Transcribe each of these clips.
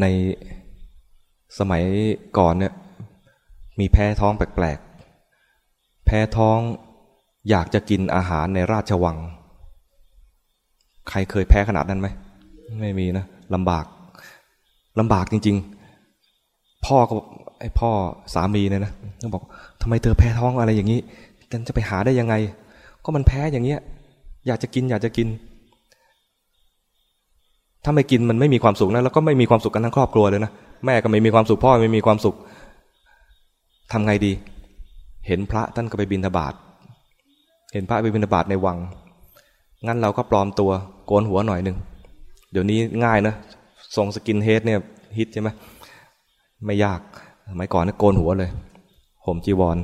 ในสมัยก่อนเนี่ย มีแพ้ท้องแปลกๆ แพ้ท้องอยากจะกินอาหารในราชวัง ใครเคยแพ้ขนาดนั้นไหม ไม่มีนะลำบากลำบากจริง ๆ พ่อก็ไอพ่อสามีเนี่ยนะก็บอกทำไมเธอแพ้ท้องอะไรอย่างนี้กันจะไปหาได้ยังไง ก็มันแพ้อย่างเงี้ย อยากจะกินอยากจะกิน ถ้าไม่กินมันไม่มีความสุขนะแล้วก็ไม่มีความสุขกันทั้งครอบครัวเลยนะแม่ก็ไม่มีความสุขพ่อไม่มีความสุขทำไงดี เห็นพระท่านก็ไปบินทบาทเห็นพระไปบินทบาทในวัง งั้นเราก็ปลอมตัวโกนหัวหน่อยหนึ่งเดี๋ยวนี้ง่ายนะทรงสกินเฮดเนี่ยฮิตใช่ไหมไม่ยากสมัยก่อนนะโกนหัวเลยห่มจีวร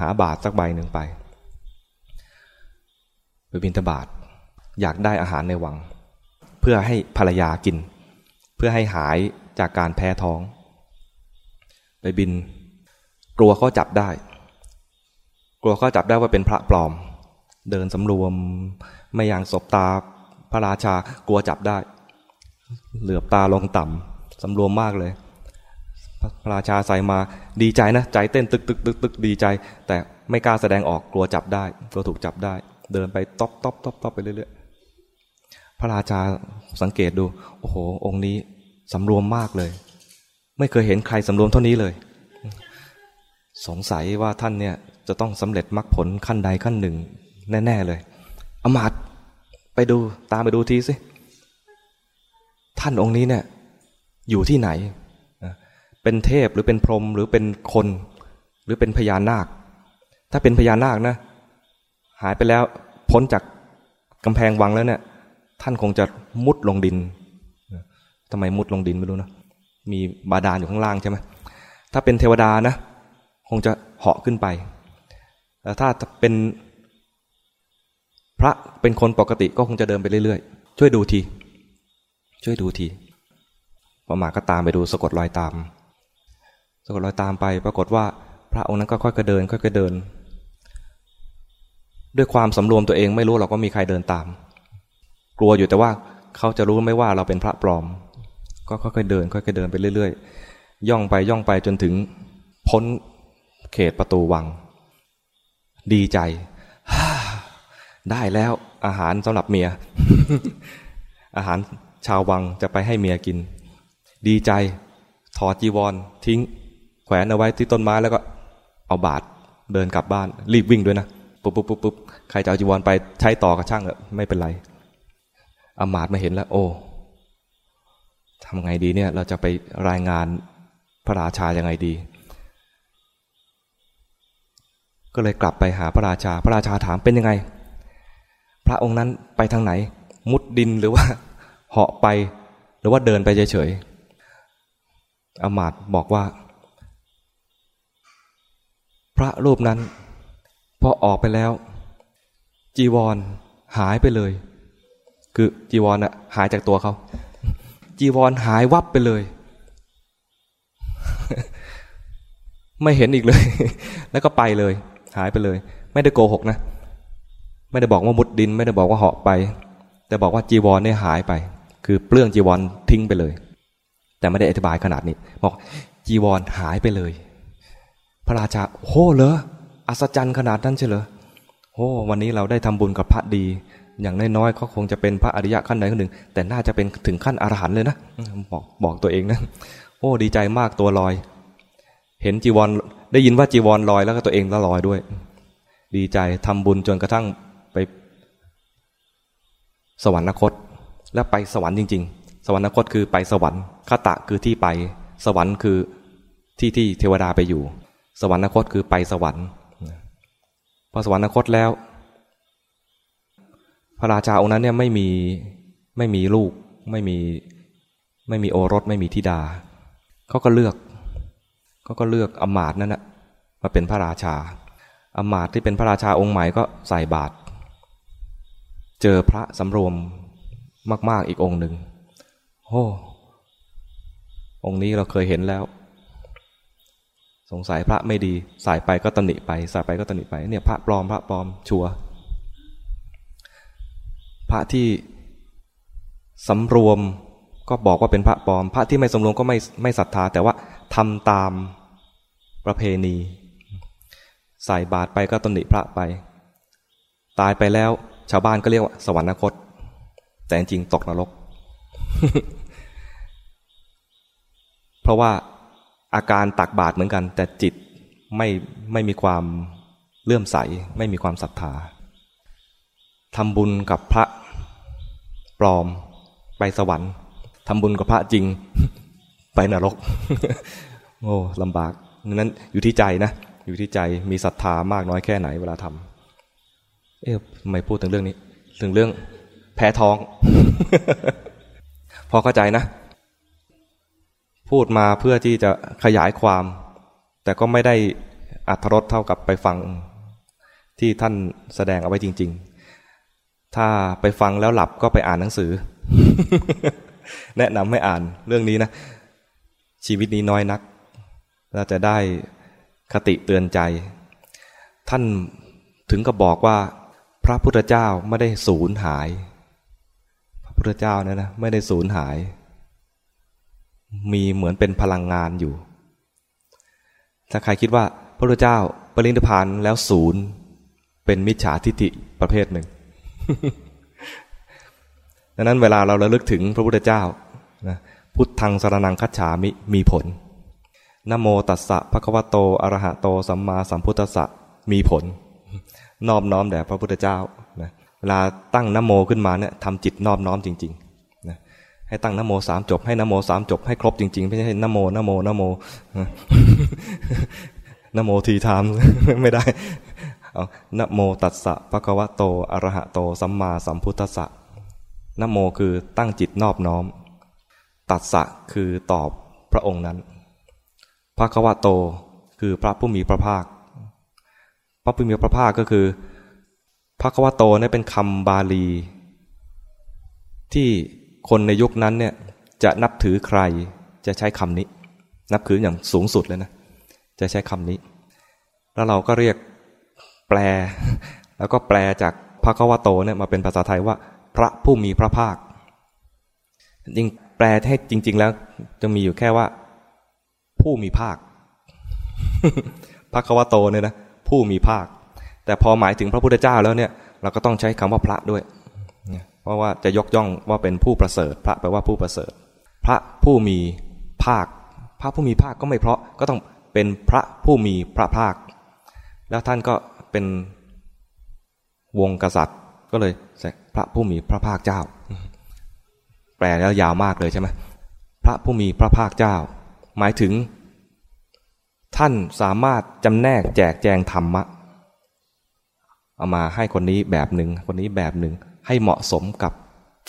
หาบาทสักใบหนึ่งไปไปบินทบาทอยากได้อาหารในวัง เพื่อให้ภรรยากิน เพื่อให้หายจากการแพ้ท้อง ไปบิน กลัวเขาจับได้ กลัวเขาจับได้ว่าเป็นพระปลอม เดินสำรวม ไม่อย่างศบตาพระราชากลัวจับได้ เหลือบตาลงต่ำสำรวมมากเลย พระราชาใส่มาดีใจนะ ใจเต้นตึกตึกตึกตึกดีใจ แต่ไม่กล้าแสดงออกกลัวจับได้กลัวถูกจับได้ เดินไปต๊อปต๊อปต๊อปต๊อปไปเรื่อยๆ พระราชาสังเกตดู โอ้โห องค์นี้สำรวมมากเลย ไม่เคยเห็นใครสำรวมเท่านี้เลย สงสัยว่าท่านเนี่ยจะต้องสำเร็จมรรคผลขั้นใดขั้นหนึ่ง แน่ ๆ เลย อำมาตย์ไปดูตามไปดูทีสิ ท่านองค์นี้เนี่ยอยู่ที่ไหน เป็นเทพหรือเป็นพรหมหรือเป็นคน หรือเป็นพญานาค ถ้าเป็นพญานาคนะ หายไปแล้วพ้นจากกำแพงวังแล้วเนี่ย ท่านคงจะมุดลงดินทำไมมุดลงดินไม่รู้นะมีบาดาลอยู่ข้างล่างใช่ไหมถ้าเป็นเทวดานะ คงจะเหาะขึ้นไปแต่ถ้าเป็นพระเป็นคนปกติก็คงจะเดินไปเรื่อยๆ ช่วยดูที ช่วยดูทีพอมาก็ตามไปดูสะกดรอยตาม สะกดรอยตามไป ปรากฏว่า พระองค์นั้นก็ค่อยๆเดินค่อยๆเดิน ด้วยความสำรวมตัวเองไม่รู้หรอกว่ามีใครเดินตาม กลัวอยู่แต่ว่าเขาจะรู้ไม่ว่าเราเป็นพระปลอม ก็ค่อยๆเดิน ค่อยๆเดินไปเรื่อยๆ ย่องไปย่องไปจนถึง พ้นเขตประตูวัง ดีใจ ได้แล้วอาหารสำหรับเมีย อาหารชาววังจะไปให้เมียกิน ดีใจ ถอดจีวร ทิ้ง แขวนเอาไว้ที่ต้นไม้แล้วก็ เอาบาทเดินกลับบ้าน รีบวิ่งด้วยนะ ปุ๊บปุ๊บปุ๊บปุ๊บใครจะเอาจีวรไปใช้ต่อกับช่างเออไม่เป็นไร อามาตมาเห็นแล้ว โอ้ทำไงดีเนี่ย เราจะไปรายงานพระราชายังไงดี ก็เลยกลับไปหาพระราชา พระราชาถามเป็นยังไง พระองค์นั้นไปทางไหน มุดดินหรือว่าเหาะไปหรือว่าเดินไปเฉยๆอามาตบอกว่า พระรูปนั้นพอออกไปแล้ว จีวรหายไปเลย คือจีวรอะหายจากตัวเขา จีวรหายวับไปเลย ไม่เห็นอีกเลย แล้วก็ไปเลย หายไปเลย ไม่ได้โกหกนะ ไม่ได้บอกว่ามุดดิน ไม่ได้บอกว่าเหาะไป แต่บอกว่าจีวรเนี่ยหายไป คือเปลื้องจีวรทิ้งไปเลย แต่ไม่ได้อธิบายขนาดนี้ บอก จีวรหายไปเลย พระราชาโอ้เหรออัศจรรย์ขนาดนั้นใช่เหรอโอ้วันนี้เราได้ทำบุญกับพระดี อย่างน้อยๆเขาคงจะเป็นพระอริยะขั้นใดขั้นหนึ่ง แต่น่าจะเป็นถึงขั้นอรหันต์เลยนะบอกบอกตัวเองนะโอ้ดีใจมากตัวลอย เห็นจีวรได้ยินว่าจีวรลอยแล้วก็ตัวเองก็ลอยด้วย ดีใจทำบุญจนกระทั่งไป สวรรคต แล้วไปสวรรค์จริง ๆ สวรรคตคือไปสวรรค์คตะคือที่ไป สวรรค์คือที่ที่เทวดาไปอยู่ สวรรคตคือไปสวรรค์พอสวรรคตแล้ว พระราชาองค์นั้นเนี่ยไม่มีไม่มีลูกไม่มีไม่มีโอรสไม่มีธิดาเขาก็เลือกเขาก็เลือกอมาตนั่นนะมาเป็นพระราชาอมาตที่เป็นพระราชาองค์ใหม่ก็ใส่บาตรเจอพระสำรวมมาก ๆอีกองค์หนึ่งโอ้องค์นี้เราเคยเห็นแล้ว สงสัยพระไม่ดี สายไปก็ตนิไป สายไปก็ตนิไป เนี่ยพระปลอมพระปลอมชัว พระที่สำรวมก็บอกว่าเป็นพระปลอม พระที่ไม่สำรวมก็ไม่ไม่ศรัทธา แต่ว่าทำตามประเพณี ใส่บาตรไปก็ตำหนิพระไป ตายไปแล้ว ชาวบ้านก็เรียกว่าสวรรคต แต่จริงตกนรก เพราะว่าอาการตักบาตรเหมือนกัน แต่จิตไม่ไม่มีความเลื่อมใส ไม่มีความศรัทธา ทำบุญกับพระปลอม ไปสวรรค์ทำบุญกับพระจริง ไปนรก โอ้ลำบากนั้นอยู่ที่ใจนะ อยู่ที่ใจมีศรัทธามากน้อยแค่ไหนเวลาทำเอ๊ะไม่พูดถึงเรื่องนี้ ถึงเรื่องแพ้ท้อง พอเข้าใจนะ พูดมาเพื่อที่จะขยายความ แต่ก็ไม่ได้อัธรสเท่ากับไปฟังที่ท่านแสดงเอาไว้จริง ๆ ถ้าไปฟังแล้วหลับก็ไปอ่านหนังสือ แนะนำให้อ่านเรื่องนี้นะ ชีวิตนี้น้อยนักเราจะได้คติเตือนใจ ท่านถึงกับบอกว่า พระพุทธเจ้าไม่ได้สูญหาย พระพุทธเจ้าเนี่ยนะไม่ได้สูญหาย มีเหมือนเป็นพลังงานอยู่ ถ้าใครคิดว่าพระพุทธเจ้าปรินิพานแล้วศูนย์เป็นมิจฉาทิฏฐิประเภทหนึ่ง ดังนั้นเวลาเราระลึกถึงพระพุทธเจ้านะพุทธังสรนังคัจฉามิมีผลนโมตัสสะภะคะวะโตอรหะโตสัมมาสัมพุทธัสสะมีผล นอบน้อมแด่พระพุทธเจ้านะเวลาตั้งนโมขึ้นมาเนี่ยทำจิตนอบน้อมจริงๆนะให้ตั้งนโมสามจบ ให้นโมสามจบให้ครบจริงๆ ไม่ใช่นโมนโมนโมนโมทีทามไม่ได้ เอานโมตัสสะภะคะวะโตอะระหะโตสัมมาสัมพุทธัสสะนโมคือตั้งจิตนอบน้อม ตัสสะคือต่อพระองค์นั้นภะคะวะโตคือพระผู้มีพระภาค พระผู้มีพระภาคก็คือภะคะวะโตนี่เป็นคำบาลี ที่คนในยุคนั้นเนี่ยจะนับถือใครจะใช้คำนี้ นับถืออย่างสูงสุดเลยนะ จะใช้คำนี้ แล้วเราก็เรียก แปล แล้วก็แปลจากภะคะวะโตเนี่ยมาเป็นภาษาไทยว่า พระผู้มีพระภาคจริงแปลให้จริง ๆ แล้ว จะมีอยู่แค่ว่า ผู้มีภาคพระควโตเนี่ยนะผู้มีภาค แต่พอหมายถึงพระพุทธเจ้าแล้วเนี่ย เราก็ต้องใช้คำว่าพระด้วยเพราะว่าจะยกย่องว่าเป็นผู้ประเสริฐ พระแปลว่าผู้ประเสริฐ พระผู้มีภาค พระผู้มีภาคก็ไม่เพราะก็ต้องเป็นพระผู้มีพระภาค แล้วท่านก็ เป็นวงกษัตริย์ ก็เลยพระผู้มีพระภาคเจ้า แปลแล้วยาวมากเลยใช่ไหมพระผู้มีพระภาคเจ้า หมายถึง ท่านสามารถจำแนกแจกแจงธรรมะเอามาให้คนนี้แบบหนึ่งคนนี้แบบหนึ่งให้เหมาะสมกับ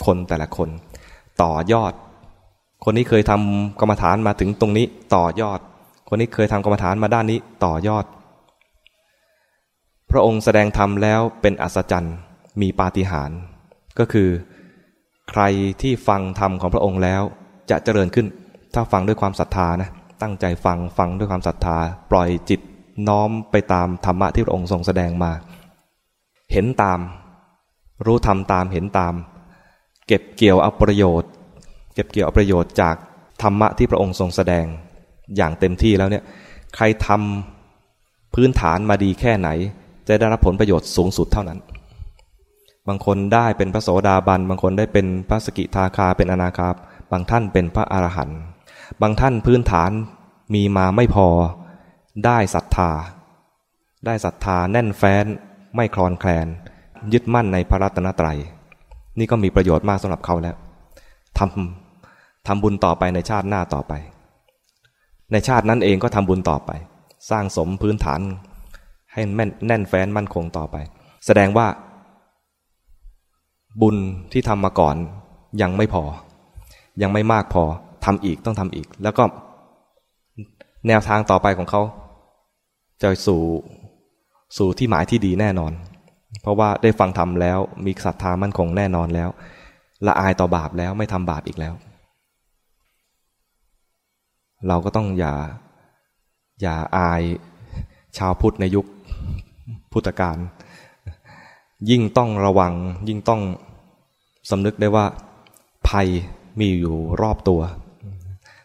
คนแต่ละคน ต่อยอด คนนี้เคยทำกรรมฐานมาถึงตรงนี้ต่อยอด คนนี้เคยทำกรรมฐานมาด้านนี้ต่อยอด ระองค์แสดงธรรมแล้วเป็นอัศจรรย์มีปาฏิหาริย์ก็คือ ใครที่ฟังธรรมของพระองค์แล้วจะเจริญขึ้น ถ้าฟังด้วยความศรัทธานะตั้งใจฟังฟังด้วยความศรัทธา ปล่อยจิตน้อมไปตามธรรมะที่พระองค์ทรงแสดงมา เห็นตาม รู้ทำตามเห็นตาม เก็บเกี่ยวเอาประโยชน์ เก็บเกี่ยวเอาประโยชน์จากธรรมะที่พระองค์ทรงแสดงอย่างเต็มที่แล้วเนี่ยใครทำพื้นฐานมาดีแค่ไหน จะได้รับผลประโยชน์สูงสุดเท่านั้น บางคนได้เป็นพระโสดาบัน บางคนได้เป็นพระสกิทาคาเป็นอนาคาบางท่านเป็นพระอรหันต์บางท่านพื้นฐานมีมาไม่พอ ได้ศรัทธา ได้ศรัทธาแน่นแฟ้น ไม่คลอนแคลน ยึดมั่นในพระรัตนตรัย นี่ก็มีประโยชน์มากสำหรับเขาแล้วทำทำบุญต่อไปในชาติหน้าต่อไป ในชาตินั้นเองก็ทำบุญต่อไป สร้างสมพื้นฐาน ให้แน่นแน่นแฟ้นมั่นคงต่อไป แสดงว่า บุญที่ทำมาก่อนยังไม่พอ ยังไม่มากพอทำอีกต้องทำอีก แล้วก็แนวทางต่อไปของเขาจะสู่สู่ที่หมายที่ดีแน่นอน เพราะว่าได้ฟังธรรมแล้วมีศรัทธามั่นคงแน่นอนแล้ว ละอายต่อบาปแล้วไม่ทำบาปอีกแล้ว เราก็ต้องอย่าอย่าอายชาวพุทธในยุค พุทธกาลยิ่งต้องระวัง ยิ่งต้องสำนึกได้ว่า ภัยมีอยู่รอบตัว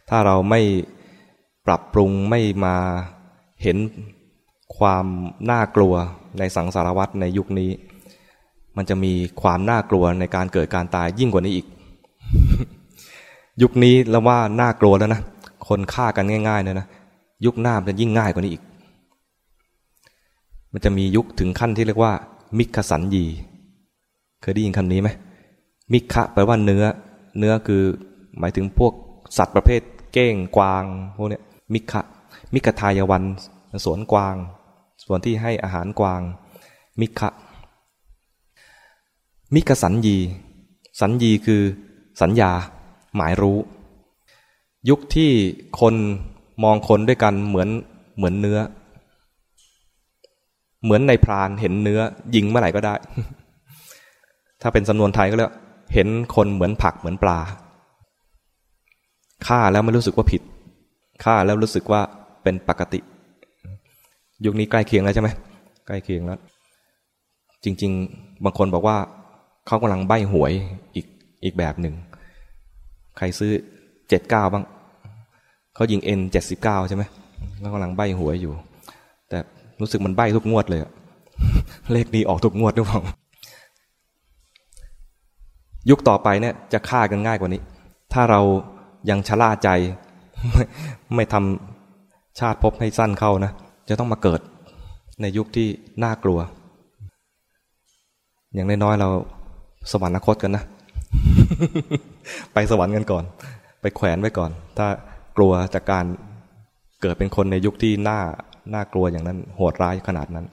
ถ้าเราไม่ปรับปรุงไม่มาเห็นความน่ากลัวในสังสารวัตในยุคนี้ มันจะมีความน่ากลัวในการเกิดการตายยิ่งกว่านี้อีก ยุคนี้แล้วว่าน่ากลัวแล้วนะ คนฆ่ากันง่ายๆเนี่ยนะ ยุคหน้ามันจะยิ่งง่ายกว่านี้อีก มันจะมียุคถึงขั้นที่เรียกว่า มิคสันยี เคยได้ยินคำนี้ไหมมิคะแปลว่าเนื้อ เนื้อคือหมายถึงพวกสัตว์ประเภท เก้งกวางพวกนี้มิคะมิกทายวันสวนกวางส่วนที่ให้อาหารกวาง มิคะมิกสันยีสัญญีคือสัญญา หมายรู้ ยุคที่คนมองคนด้วยกันเหมือนเหมือนเนื้อ เหมือนในพรานเห็นเนื้อยิงเมื่อไหร่ก็ได้ ถ้าเป็นสำนวนไทยก็เรียกเห็นคนเหมือนผักเหมือนปลาฆ่าแล้วไม่รู้สึกว่าผิดฆ่าแล้วรู้สึกว่าเป็นปกติ ยุคนี้ใกล้เคียงแล้วใช่ไหมใกล้เคียงแล้ว จริง ๆ บางคนบอกว่าเขากำลังใบ้หวยอีกอีกแบบหนึ่ง ใครซื้อเจ็ดเก้าบ้างเขายิงเอ็นเจ็ดสิบเก้าใช่ไหมแล้วกำลังใบ้หวยอยู่ รู้สึกมันใบ้ทุกงวดเลยเลขนี้ออกทุกงวดหรือเปล่ายุคต่อไปเนี่ยจะฆ่ากันง่ายกว่านี้ ถ้าเรายังชะล่าใจไม่ไม่ทำชาติพบให้สั้นเข้านะ จะต้องมาเกิดในยุคที่น่ากลัว อย่างน้อยๆเราสวรรคตกันนะ ไปสวรรค์กันก่อน ไปแขวนไว้ก่อน ถ้ากลัวจากการเกิดเป็นคนในยุคที่น่า น่ากลัวอย่างนั้น โหดร้ายขนาดนั้น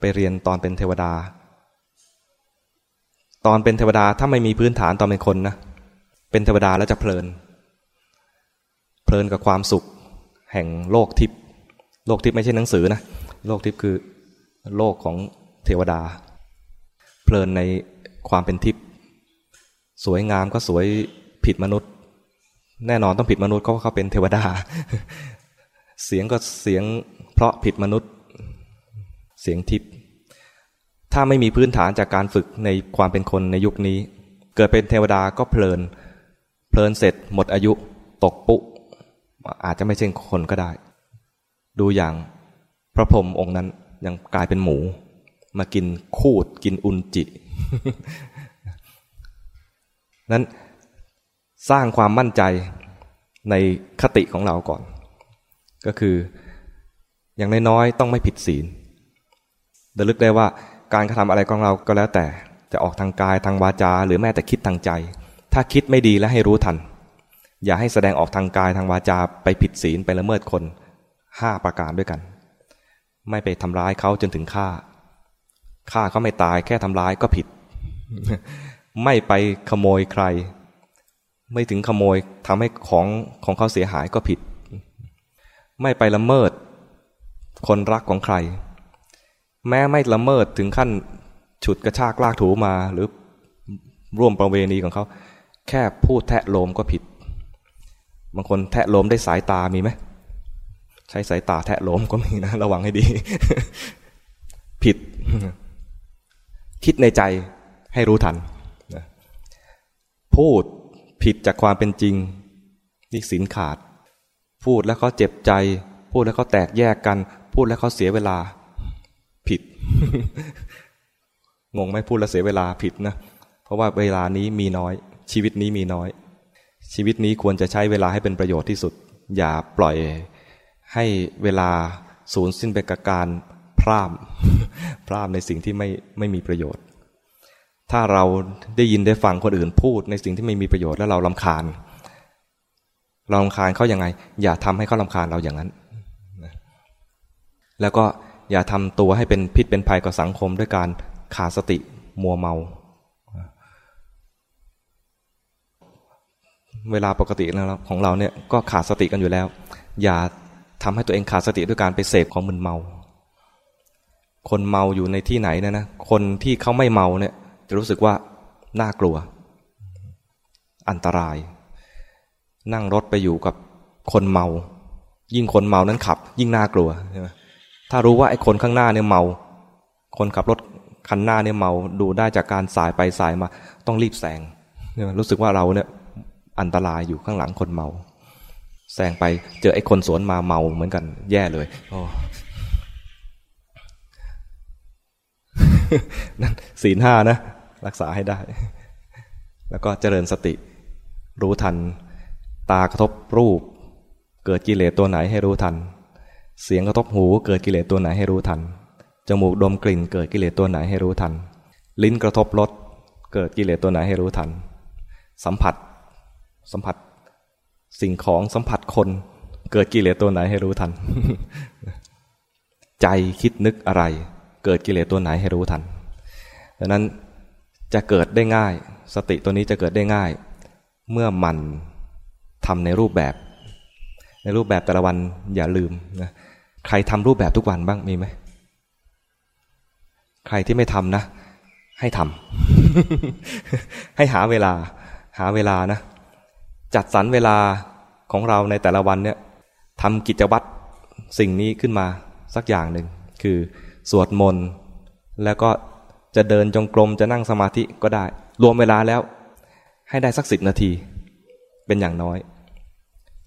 ไปเรียนตอนเป็นเทวดา ตอนเป็นเทวดาถ้าไม่มีพื้นฐานตอนเป็นคนนะเป็นเทวดาแล้วจะเพลิน เพลินกับความสุข แห่งโลกทิพย์โลกทิพย์ไม่ใช่หนังสือนะโลกทิพย์คือโลกของเทวดา เพลินในความเป็นทิพย์สวยงามก็สวยผิดมนุษย์ แน่นอนต้องผิดมนุษย์เขาเขาเป็นเทวดา เสียงก็เสียงเพราะผิดมนุษย์ เสียงทิพย์ถ้าไม่มีพื้นฐานจากการฝึกในความเป็นคนในยุคนี้ เกิดเป็นเทวดาก็เพลิน เพลินเสร็จหมดอายุตกปุอาจจะไม่ใช่คนก็ได้ ดูอย่างพระพรหมองค์นั้นยังกลายเป็นหมู มากินคูดกินอุนจิ นั้นสร้างความมั่นใจในคติของเราก่อน ก็คืออย่างน้อยๆต้องไม่ผิดศีลระลึกได้ว่าการกระทำอะไรของเราก็แล้วแต่จะออกทางกายทางวาจา หรือแม้แต่คิดทางใจ ถ้าคิดไม่ดีแล้วให้รู้ทัน อย่าให้แสดงออกทางกายทางวาจาไปผิดศีลไปละเมิดคนห้าประการด้วยกัน ไม่ไปทำร้ายเขาจนถึงฆ่าฆ่าเขาไม่ตายแค่ทำร้ายก็ผิด ไม่ไปขโมยใคร ไม่ถึงขโมยทำให้ของของเขาเสียหายก็ผิด ไม่ไปละเมิด คนรักของใคร แม้ไม่ละเมิดถึงขั้นฉุดกระชากลากถูมาหรือร่วมประเวณีของเขา แค่พูดแทะโลมก็ผิด บางคนแทะโลมได้สายตามีไหมใช้สายตาแทะโลมก็มีนะ ระวังให้ดี ผิด คิดในใจให้รู้ทัน พูดผิดจากความเป็นจริง นี่สินขาด พูดแล้วเขาเจ็บใจ พูดแล้วเขาแตกแยกกัน พูดแล้วเขาเสียเวลา ผิด งงไหมพูดแล้วเสียเวลาผิดนะ เพราะว่าเวลานี้มีน้อย ชีวิตนี้มีน้อย ชีวิตนี้ควรจะใช้เวลาให้เป็นประโยชน์ที่สุด อย่าปล่อยให้เวลาสูญสิ้นไปกับการพร่ำพร่ำในสิ่งที่ไม่ไม่มีประโยชน์ ถ้าเราได้ยินได้ฟังคนอื่นพูดในสิ่งที่ไม่มีประโยชน์แล้วเราลำคาญ เราลำคาญเขาอย่างไง อย่าทำให้เขาลำคาญเราอย่างนั้นแล้วก็อย่าทำตัวให้เป็นพิษเป็นภัยกับสังคมด้วยการขาดสติมัวเมา เวลาปกติของเราเนี่ยก็ขาดสติกันอยู่แล้ว อย่าทำให้ตัวเองขาดสติด้วยการไปเสพของมึนเมา คนเมาอยู่ในที่ไหนนะนะคนที่เขาไม่เมาเนี่ยจะรู้สึกว่าน่ากลัว อันตราย นั่งรถไปอยู่กับคนเมา ยิ่งคนเมานั้นขับ ยิ่งน่ากลัวใช่ไหมถ้ารู้ว่าไอ้คนข้างหน้าเนี่ยเมา คนขับรถคันหน้าเนี่ยเมาดูได้จากการสายไปสายมา ต้องรีบแซงรู้สึกว่าเราเนี่ยอันตรายอยู่ข้างหลังคนเมาแซงไปเจอไอ้คนสวนมาเมาเหมือนกัน แย่เลยโอ้นั่นศีลห้านะ รักษาให้ได้ แล้วก็เจริญสติ รู้ทัน ตากระทบรูป เกิดกิเลสตัวไหนให้รู้ทัน เสียงกระทบหูเกิดกิเลสตัวไหนให้รู้ทัน จมูกดมกลิ่นเกิดกิเลสตัวไหนให้รู้ทัน ลิ้นกระทบรสเกิดกิเลสตัวไหนให้รู้ทัน สัมผัส สัมผัส สิ่งของสัมผัสคน เกิดกิเลสตัวไหนให้รู้ทัน ใจคิดนึกอะไร เกิดกิเลสตัวไหนให้รู้ทันดังนั้นจะเกิดได้ง่าย สติตัวนี้จะเกิดได้ง่าย เมื่อมัน ทำในรูปแบบ ในรูปแบบแต่ละวันอย่าลืมนะใครทำรูปแบบทุกวันบ้างมีไหมใครที่ไม่ทำนะ ให้ทำให้หาเวลา หาเวลานะ จัดสรรเวลาของเราในแต่ละวันเนี่ยทำกิจวัตรสิ่งนี้ขึ้นมาสักอย่างหนึ่งคือสวดมนต์แล้วก็จะเดินจงกรมจะนั่งสมาธิก็ได้ รวมเวลาแล้ว ให้ได้สักสิบนาที เป็นอย่างน้อย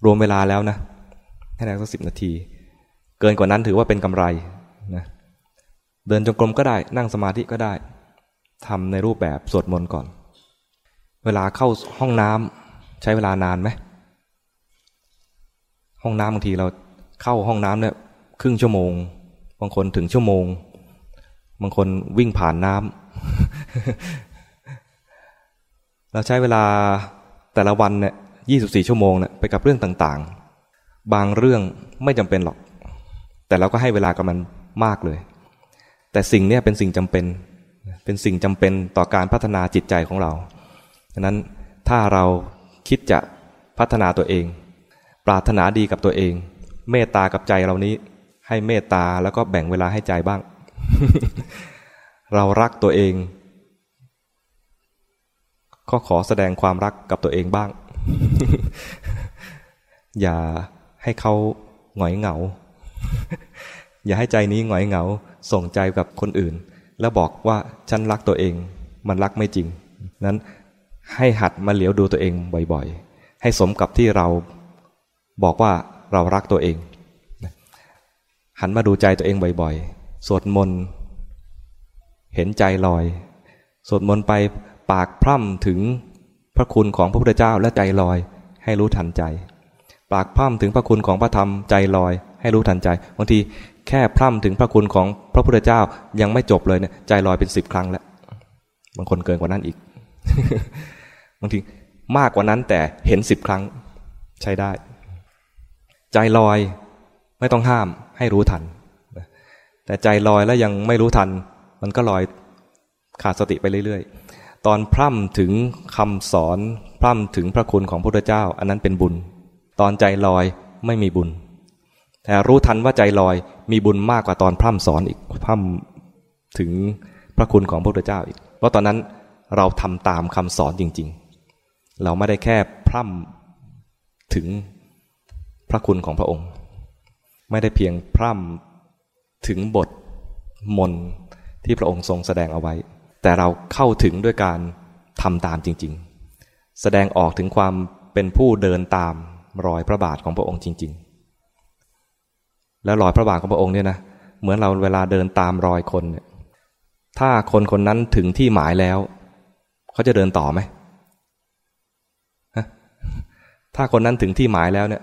รวมเวลาแล้วนะให้ได้สักสิบนาที เกินกว่านั้นถือว่าเป็นกำไรนะเดินจงกรมก็ได้นั่งสมาธิก็ได้ทำในรูปแบบสวดมนต์ก่อน เวลาเข้าห้องน้ำใช้เวลานานไหมห้องน้ำบางทีเราเข้าห้องน้ำเนี่ยครึ่งชั่วโมง บางคนถึงชั่วโมง บางคนวิ่งผ่านน้ำเราใช้เวลาแต่ละวันเนี่ย ยี่สิบสี่ชั่วโมงเนี่ยไปกับเรื่องต่างๆ บางเรื่องไม่จำเป็นหรอก แต่เราก็ให้เวลากับมันมากเลย แต่สิ่งนี้เป็นสิ่งจำเป็น เป็นสิ่งจำเป็นต่อการพัฒนาจิตใจของเราดังนั้นถ้าเราคิดจะพัฒนาตัวเอง ปรารถนาดีกับตัวเอง เมตตากับใจเรานี้ ให้เมตตาแล้วก็แบ่งเวลาให้ใจบ้าง เรารักตัวเองก็ขอแสดงความรักกับตัวเองบ้าง อย่าให้เขาหงอยเหงา อย่าให้ใจนี้หงอยเหงา ส่งใจกับคนอื่น แล้วบอกว่าฉันรักตัวเอง มันรักไม่จริง นั้นให้หัดมาเหลียวดูตัวเองบ่อยๆ ให้สมกับที่เราบอกว่าเรารักตัวเอง หันมาดูใจตัวเองบ่อยๆ สวดมนต์เห็นใจลอย สวดมนต์ไปปากพร่ำถึง พระคุณของพระพุทธเจ้าและใจลอย ให้รู้ทันใจ ปากพร่ำถึงพระคุณของพระธรรมใจลอย ให้รู้ทันใจบางทีแค่พร่ำถึงพระคุณของพระพุทธเจ้ายังไม่จบเลยเนี่ยใจลอยเป็นสิบครั้งแล้วบางคนเกินกว่านั้นอีกบางทีมากกว่านั้นแต่เห็นสิบครั้งใช้ได้ ใจลอยไม่ต้องห้ามให้รู้ทัน แต่ใจลอยแล้วยังไม่รู้ทัน มันก็ลอยขาดสติไปเรื่อย ๆ ตอนพร่ำถึงคำสอนพร่ำถึงพระคุณของพระพุทธเจ้า อันนั้นเป็นบุญ ตอนใจลอยไม่มีบุญ แต่รู้ทันว่าใจลอยมีบุญมากกว่าตอนพร่ำสอนอีกพร่ำถึงพระคุณของพระพุทธเจ้าอีกเพราะตอนนั้นเราทำตามคำสอนจริง ๆ เราไม่ได้แค่พร่ำถึงพระคุณของพระองค์ ไม่ได้เพียงพร่ำถึงบทมนที่พระองค์ทรงแสดงเอาไว้ แต่เราเข้าถึงด้วยการทำตามจริง ๆ แสดงออกถึงความเป็นผู้เดินตามรอยพระบาทของพระองค์จริง ๆ แล้วรอยพระบาทของพระองค์เนี่ยนะเหมือนเราเวลาเดินตามรอยคนเนี่ยถ้าคนคนนั้นถึงที่หมายแล้ว เขาจะเดินต่อไหมถ้าคนนั้นถึงที่หมายแล้วเนี่ย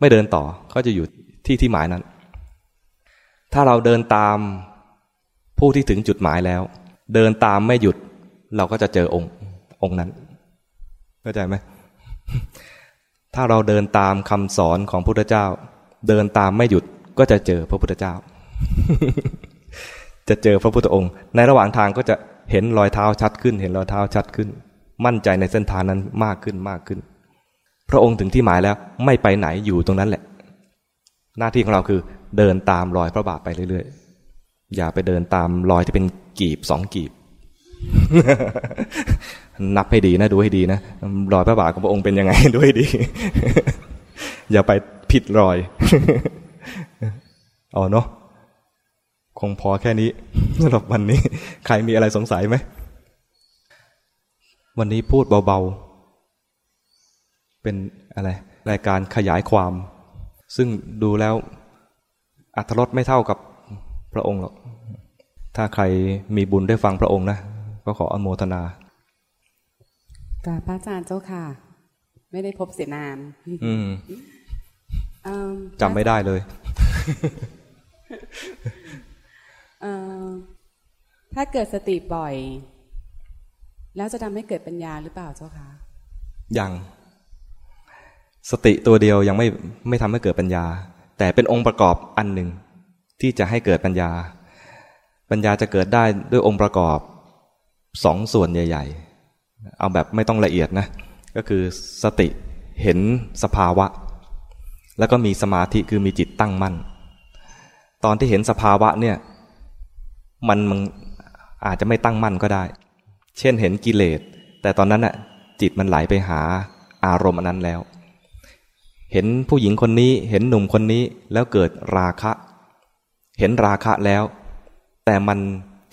ไม่เดินต่อก็จะอยู่ที่ที่หมายนั้น ถ้าเราเดินตาม ผู้ที่ถึงจุดหมายแล้ว เดินตามไม่หยุด เราก็จะเจอองค์องค์นั้นเข้าใจไหมถ้าเราเดินตามคำสอนของพระพุทธเจ้า เดินตามไม่หยุดก็จะเจอพระพุทธเจ้า จะเจอพระพุทธองค์ ในระหว่างทางก็จะเห็นรอยเท้าชัดขึ้น เห็นรอยเท้าชัดขึ้น มั่นใจในเส้นทางนั้นมากขึ้นมากขึ้น พระองค์ถึงที่หมายแล้วไม่ไปไหนอยู่ตรงนั้นแหละ หน้าที่ของเราคือ เดินตามรอยพระบาทไปเรื่อยๆ อย่าไปเดินตามรอยที่เป็นกีบสองกีบ นับให้ดีนะ ดูให้ดีนะรอยพระบาทของพระองค์เป็นยังไงดูให้ดี อย่าไปผิดรอยเอาเนาะคงพอแค่นี้สำหรับวันนี้ ใครมีอะไรสงสัยไหม วันนี้พูดเบาๆ เป็นอะไร รายการขยายความ ซึ่งดูแล้วอัตรสไม่เท่ากับ พระองค์หรอก ถ้าใครมีบุญได้ฟังพระองค์นะ ก็ขออนุโมทนากราบพระอาจารย์เจ้าค่ะ ไม่ได้พบเสียนานจำไม่ได้เลย ถ้าเกิดสติบ่อย แล้วจะทำให้เกิดปัญญาหรือเปล่าเจ้าคะยังสติตัวเดียวยังไม่ไม่ทำให้เกิดปัญญา แต่เป็นองค์ประกอบอันหนึ่ง ที่จะให้เกิดปัญญา ปัญญาจะเกิดได้ด้วยองค์ประกอบสองส่วนใหญ่ ๆ เอาแบบไม่ต้องละเอียดนะ ก็คือสติเห็นสภาวะ แล้วก็มีสมาธิคือมีจิตตั้งมั่น ตอนที่เห็นสภาวะเนี่ยมันมันอาจจะไม่ตั้งมั่นก็ได้ เช่นเห็นกิเลส แต่ตอนนั้นน่ะจิตมันไหลไปหาอารมณ์อันนั้นแล้ว เห็นผู้หญิงคนนี้เห็นหนุ่มคนนี้แล้วเกิดราคะ เห็นราคะแล้ว แต่มัน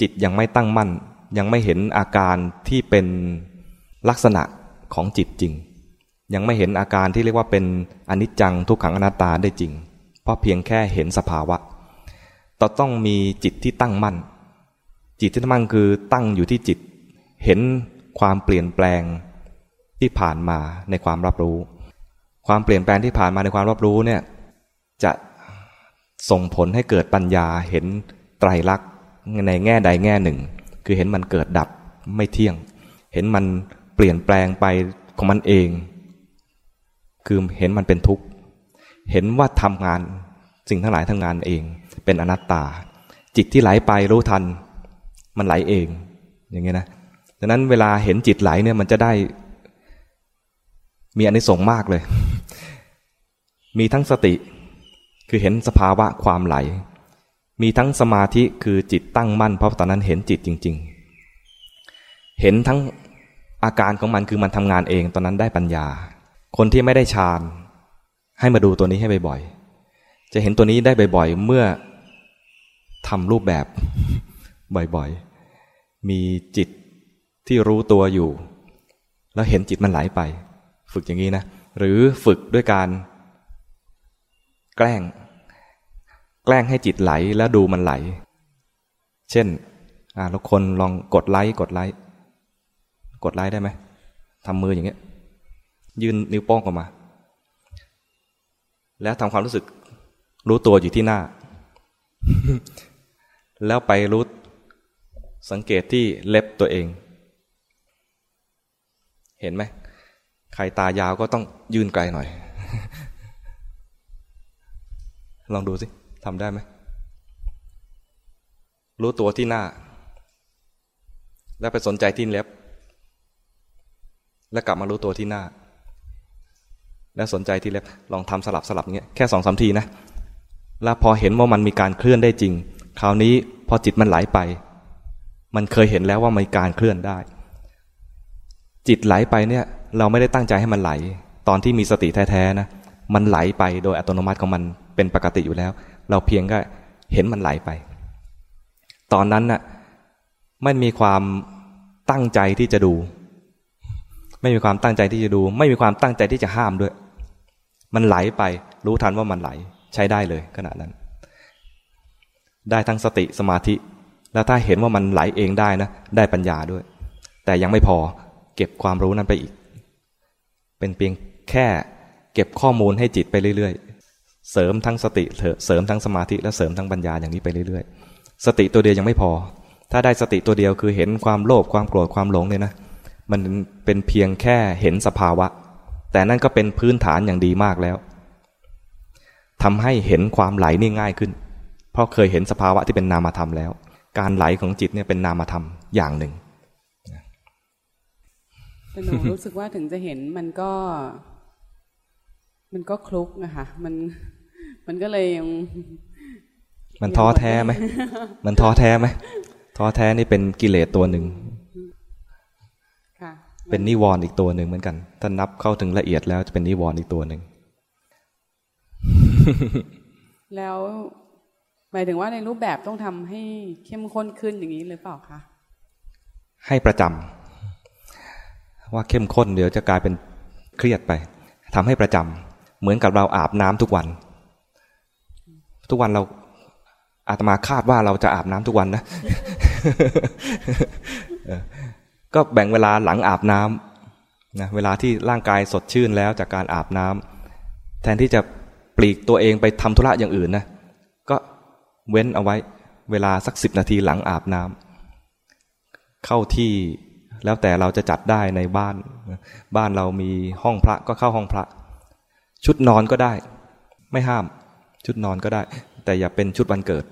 จิตยังไม่ตั้งมั่น ยังไม่เห็นอาการที่เป็นลักษณะของจิตจริง ยังไม่เห็นอาการที่เรียกว่าเป็นอนิจจังทุกขังอนัตตาได้จริง เพราะเพียงแค่เห็นสภาวะต่อต้องมีจิตที่ตั้งมั่น จิตที่ตั้งมั่นคือตั้งอยู่ที่จิต เห็นความเปลี่ยนแปลงที่ผ่านมาในความรับรู้ ความเปลี่ยนแปลงที่ผ่านมาในความรับรู้เนี่ยจะ ส่งผลให้เกิดปัญญาเห็นไตรลักษณ์ในแง่ใดแง่หนึ่ง คือเห็นมันเกิดดับไม่เที่ยง เห็นมันเปลี่ยนแปลงไปของมันเอง คือเห็นมันเป็นทุกข์ เห็นว่าทำงานสิ่งทั้งหลายทั้งงานเอง เป็นอนัตตา จิตที่ไหลไปรู้ทัน มันไหลเอง อย่างเงี้ยนะดังนั้นเวลาเห็นจิตไหลเนี่ยมันจะได้ มีอันิสงส์มากเลย มีทั้งสติ คือเห็นสภาวะความไหล มีทั้งสมาธิคือจิตตั้งมั่น เพราะตอนนั้นเห็นจิตจริง ๆ เห็นทั้งอาการของมันคือมันทำงานเองตอนนั้นได้ปัญญา คนที่ไม่ได้ฌานให้มาดูตัวนี้ให้บ่อยๆ จะเห็นตัวนี้ได้บ่อยๆ เมื่อทำรูปแบบบ่อยๆ มีจิตที่รู้ตัวอยู่ แล้วเห็นจิตมันไหลไป ฝึกอย่างนี้นะ หรือฝึกด้วยการ แกล้ง แกล้งให้จิตไหลแล้วดูมันไหล เช่นอ่าทุกคนลองกดไลค์กดไลค์กดไลค์ได้ไหมทำมืออย่างเงี้ย ยืนนิ้วโป้งออกมา แล้วทำความรู้สึก รู้ตัวอยู่ที่หน้า แล้วไปรู้สังเกตที่เล็บตัวเอง เห็นไหมใครตายาวก็ต้องยืนไกลหน่อย ลองดูสิทำได้ไหม รู้ตัวที่หน้า แล้วไปสนใจที่เล็บ แล้วกลับมารู้ตัวที่หน้า แล้วสนใจที่เล็บ ลองทำสลับสลับเงี้ยแค่สองสามทีนะ แล้วพอเห็นว่ามันมีการเคลื่อนได้จริง คราวนี้พอจิตมันไหลไป มันเคยเห็นแล้วว่ามีการเคลื่อนได้ จิตไหลไปเนี่ย เราไม่ได้ตั้งใจให้มันไหล ตอนที่มีสติแท้ๆนะ มันไหลไปโดยอัตโนมัติของมัน เป็นปกติอยู่แล้ว เราเพียงก็เห็นมันไหลไป ตอนนั้นน่ะไม่มีความตั้งใจที่จะดู ไม่มีความตั้งใจที่จะดู ไม่มีความตั้งใจที่จะห้ามด้วย มันไหลไป รู้ทันว่ามันไหลใช้ได้เลยขณะนั้น ได้ทั้งสติสมาธิ แล้วถ้าเห็นว่ามันไหลเองได้นะได้ปัญญาด้วย แต่ยังไม่พอเก็บความรู้นั้นไปอีก เป็นเพียงแค่เก็บข้อมูลให้จิตไปเรื่อยๆ เสริมทั้งสติเสริมทั้งสมาธิและเสริมทั้งปัญญาอย่างนี้ไปเรื่อยๆ สติตัวเดียวยังไม่พอ ถ้าได้สติตัวเดียวคือเห็นความโลภความโกรธความหลงเนี่ยนะ มันเป็นเพียงแค่เห็นสภาวะ แต่นั่นก็เป็นพื้นฐานอย่างดีมากแล้วทำให้เห็นความไหลนี่ง่ายขึ้น เพราะเคยเห็นสภาวะที่เป็นนามธรรมแล้ว การไหลของจิตเนี่ยเป็นนามธรรมอย่างหนึ่งแต่หนูรู้สึกว่าถึงจะเห็นมันก็ มันก็คลุกนะคะมัน มันก็เลยยังมันท้อแท้ไหมมันท้อแท้ไหมท้อแท้นี่เป็นกิเลสตัวหนึ่งเป็นนิวรณ์อีกตัวหนึ่งเหมือนกัน ถ้านับเข้าถึงละเอียดแล้วจะเป็นนิวรณ์อีกตัวหนึ่ง แล้วหมายถึงว่าในรูปแบบต้องทำให้เข้มข้นขึ้นอย่างนี้หรือเปล่าคะ ให้ประจว่าเข้มข้นเดี๋ยวจะกลายเป็นเครียดไปทำให้ประจำเหมือนกับเราอาบน้ำทุกวัน ทุกวันเราอาตมาคาดว่าเราจะอาบน้ำทุกวันนะ ก็แบ่งเวลาหลังอาบน้ำนะเวลาที่ร่างกายสดชื่นแล้วจากการอาบน้ำแทนที่จะปลีกตัวเองไปทำธุระอย่างอื่นนะก็เว้นเอาไว้เวลาสักสิบนาทีหลังอาบน้ำเข้าที่แล้วแต่เราจะจัดได้ในบ้าน บ้านเรามีห้องพระก็เข้าห้องพระ ชุดนอนก็ได้ ไม่ห้าม ชุดนอนก็ได้ แต่อย่าเป็นชุดวันเกิด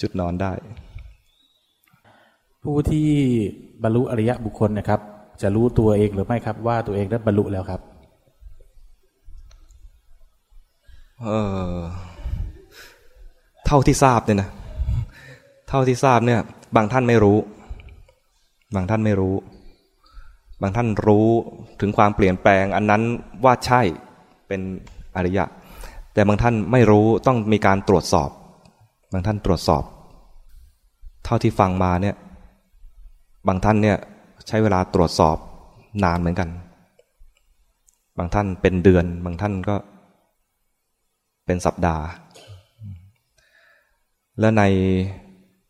ชุดนอนได้ ผู้ที่บรรลุอริยบุคคลนะครับ จะรู้ตัวเองหรือไม่ครับ ว่าตัวเองได้บรรลุแล้วครับ เออเท่าที่ทราบเนี่ยนะเท่าที่ทราบเนี่ย บางท่านไม่รู้ บางท่านไม่รู้ บางท่านรู้ถึงความเปลี่ยนแปลง อันนั้นว่าใช่เป็นอริยะ แต่บางท่านไม่รู้ต้องมีการตรวจสอบ บางท่านตรวจสอบ เท่าที่ฟังมาเนี่ย บางท่านเนี่ยใช้เวลาตรวจสอบนานเหมือนกัน บางท่านเป็นเดือน บางท่านก็ เป็นสัปดาห์ และใน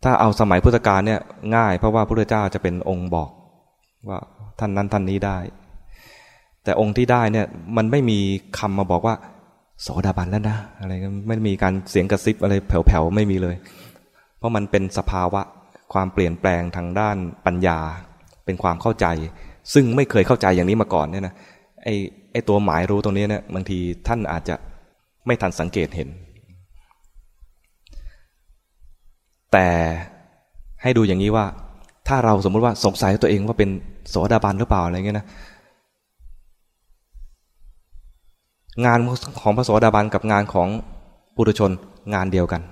ถ้าเอาสมัยพุทธกาลเนี่ยง่ายเพราะว่าพระพุทธเจ้าจะเป็นองค์บอกว่าท่านนั้นท่านนี้ได้ แต่องค์ที่ได้เนี่ยมันไม่มีคำมาบอกว่า โสดาบันแล้วนะอะไรก็ไม่มีการเสียงกระซิบอะไรแผ่วๆไม่มีเลย เพราะมันเป็นสภาวะความเปลี่ยนแปลงทางด้านปัญญา เป็นความเข้าใจ ซึ่งไม่เคยเข้าใจอย่างนี้มาก่อนเนี่ยนะไอ้ไอ้ตัวหมายรู้ตรงนี้เนี่ยบางทีท่านอาจจะไม่ทันสังเกตเห็น แต่ให้ดูอย่างนี้ว่า ถ้าเราสมมุติว่าสงสัยตัวเองว่าเป็นโสดาบันหรือเปล่าอะไรเงี้ยนะ งานของพระโสดาบันกับงานของปุถุชนงานเดียวกัน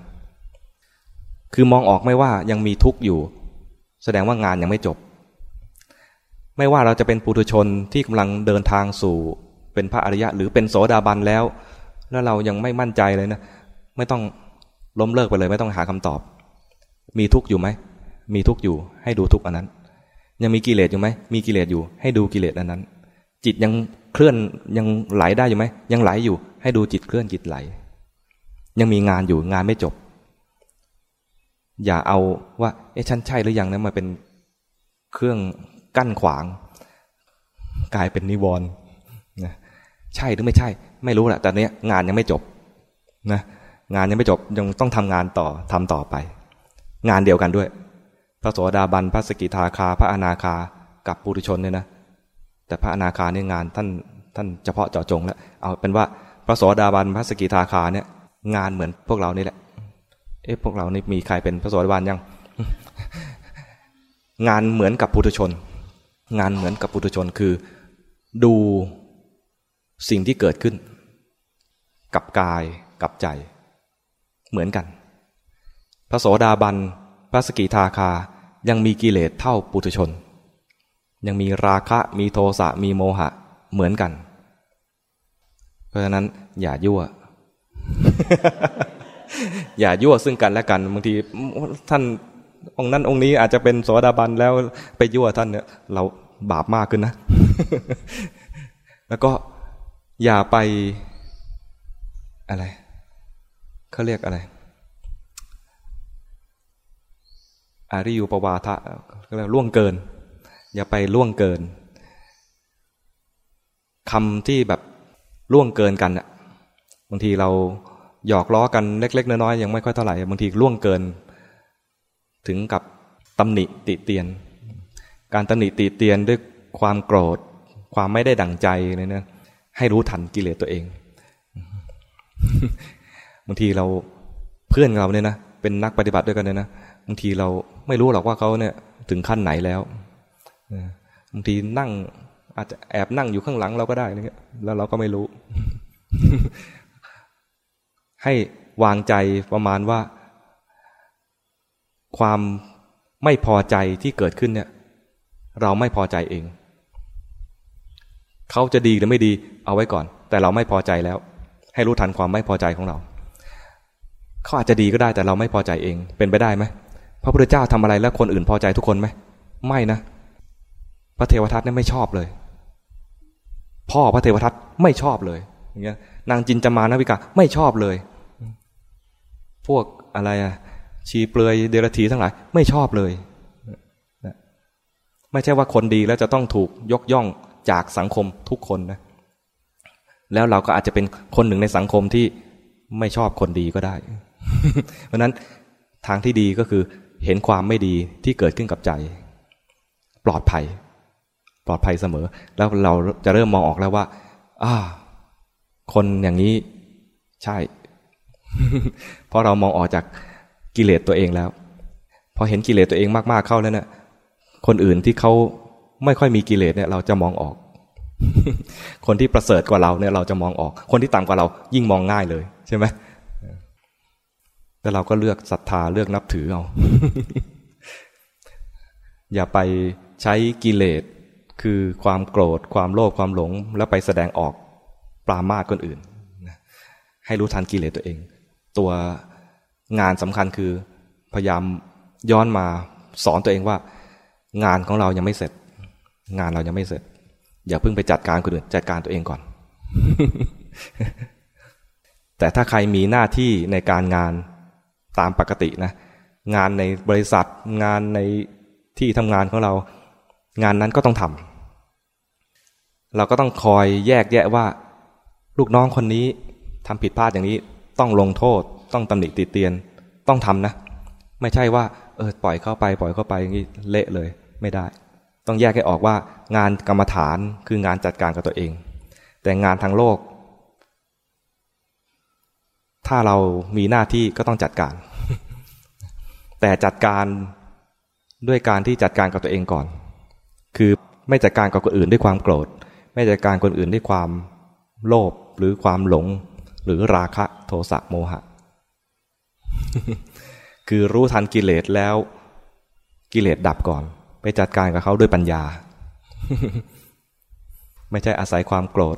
คือมองออกไม่ว่ายังมีทุกข์อยู่ แสดงว่างานยังไม่จบ ไม่ว่าเราจะเป็นปุถุชนที่กำลังเดินทางสู่เป็นพระอริยะ หรือเป็นโสดาบันแล้ว แล้วเรายังไม่มั่นใจเลยนะ ไม่ต้องล้มเลิกไปเลย ไม่ต้องหาคำตอบ มีทุกข์อยู่ไหม มีทุกข์อยู่ ให้ดูทุกข์อันนั้น ยังมีกิเลสอยู่ไหม มีกิเลสอยู่ ให้ดูกิเลสอันนั้น จิตยัง เคลื่อนยังไหลได้อยู่ไหมยังไหลอยู่ ให้ดูจิตเคลื่อนจิตไหล ยังมีงานอยู่งานไม่จบ อย่าเอาว่า เอ๊ะฉันใช่หรือยังนะมาเป็นเครื่องกั้นขวาง กลายเป็นนิวรณ์นะใช่หรือไม่ใช่ ไม่รู้แหละแต่เนี้ยงานยังไม่จบนะงานยังไม่จบยังต้องทำงานต่อทำต่อไป งานเดียวกันด้วย พระโสดาบันพระสกิทาคา พระอนาคากับปุถุชนเนี่ยนะ แต่พระอนาคาเนี่ยงานท่านท่านเฉพาะเจาะจงแล้วเอาเป็นว่าพระโสดาบันพระสกิทาคาเนี่ย งานเหมือนพวกเรานี่แหละ เอ๊ะพวกเรานี่มีใครเป็นพระโสดาบันยัง งานเหมือนกับปุถุชน งานเหมือนกับปุถุชนคือ ดูสิ่งที่เกิดขึ้น กับกายกับใจ เหมือนกัน พระโสดาบันพระสกิทาคายังมีกิเลสเท่าปุถุชน ยังมีราคะมีโทสะมีโมหะเหมือนกัน เพราะฉะนั้น อย่ายั่ว อย่ายั่วซึ่งกันและกันบางทีท่านองค์นั้นองค์นี้อาจจะเป็นโสดาบันแล้วไปยั่วท่านเนี่ย เราบาปมากขึ้นนะ แล้วก็อย่าไปอะไรเขาเรียกอะไร อาริยุปวาทะก็เรียกล่วงเกิน อย่าไปล่วงเกินคำที่แบบล่วงเกินกันอะบางทีเราหยอกล้อกันเล็ก ๆ น้อยๆยังไม่ค่อยเท่าไหร่บางทีล่วงเกิน ถึงกับตำหนิติเตียน การตำหนิติเตียนด้วยความโกรธ ความไม่ได้ดั่งใจเนี่ยนะให้รู้ทันกิเลสตัวเองบางทีเราเพื่อนเราเนี่ยนะเป็นนักปฏิบัติด้วยกันเนี่ยนะบางทีเราไม่รู้หรอกว่าเขาเนี่ย ถึงขั้นไหนแล้ว บางทีนั่งอาจจะแอบนั่งอยู่ข้างหลังเราก็ได้เงี้ยแล้วเราก็ไม่รู้ ให้วางใจประมาณว่า ความไม่พอใจที่เกิดขึ้นเนี่ย เราไม่พอใจเอง เขาจะดีหรือไม่ดี เอาไว้ก่อน แต่เราไม่พอใจแล้ว ให้รู้ทันความไม่พอใจของเรา เขาอาจจะดีก็ได้แต่เราไม่พอใจเอง เป็นไปได้ไหมพระพุทธเจ้าทำอะไรแล้วคนอื่นพอใจทุกคนไหม ไม่นะ พระเทวทัตเนี่ยไม่ชอบเลย พ่อพระเทวทัตไม่ชอบเลยอย่างเงี้ยนางจินจามานวิกาไม่ชอบเลย พวกอะไรอะชีเปลือยเดรธีทั้งหลาย ไม่ชอบเลยไม่ใช่ว่าคนดีแล้วจะต้องถูกยกย่องจากสังคมทุกคนนะ แล้วเราก็อาจจะเป็นคนหนึ่งในสังคมที่ไม่ชอบคนดีก็ได้ เพราะนั้นทางที่ดีก็คือเห็นความไม่ดีที่เกิดขึ้นกับใจ ปลอดภัย ปลอดภัยเสมอ แล้วเราจะเริ่มมองออกแล้วว่าอ่าคนอย่างนี้ใช่ เพราะเรามองออกจากกิเลสตัวเองแล้ว พอเห็นกิเลสตัวเองมากๆเข้าแล้วเนะี่ยคนอื่นที่เขาไม่ค่อยมีกิเลสเนี่ย เราจะมองออก คนที่ประเสริฐกว่าเราเนี่ย เราจะมองออก คนที่ต่ำกว่าเรายิ่งมองง่ายเลย ใช่ไหมแล้วเราก็เลือกศรัทธาเลือกนับถือเอา อย่าไปใช้กิเลส คือความโกรธ ความโลภความหลง แล้วไปแสดงออกปรามาสคนอื่น ให้รู้ทันกิเลสตัวเอง ตัวงานสำคัญคือพยายามย้อนมาสอนตัวเองว่า งานของเรายังไม่เสร็จ งานเรายังไม่เสร็จ อย่าเพิ่งไปจัดการคนอื่น จัดการตัวเองก่อน แต่ถ้าใครมีหน้าที่ในการงานตามปกตินะงานในบริษัทงานในที่ทำงานของเรา งานนั้นก็ต้องทำ เราก็ต้องคอยแยกแยะว่า ลูกน้องคนนี้ทำผิดพลาดอย่างนี้ต้องลงโทษ ต้องตำหนิติเตียนต้องทำนะ ไม่ใช่ว่า เออปล่อยเข้าไป ปล่อยเข้าไปอย่างนี้เละเลยไม่ได้ ต้องแยกให้ออกว่างานกรรมฐานคืองานจัดการกับตัวเอง แต่งานทางโลก ถ้าเรามีหน้าที่ก็ต้องจัดการ แต่จัดการด้วยการที่จัดการกับตัวเองก่อน คือไม่จัดการกับคนอื่นด้วยความโกรธ ไม่จัดการคนอื่นด้วยความโลภหรือความหลง หรือราคะโทสะโมหะ คือรู้ทันกิเลสแล้วกิเลสดับก่อน ไปจัดการกับเขาด้วยปัญญา ไม่ใช่อาศัยความโกรธ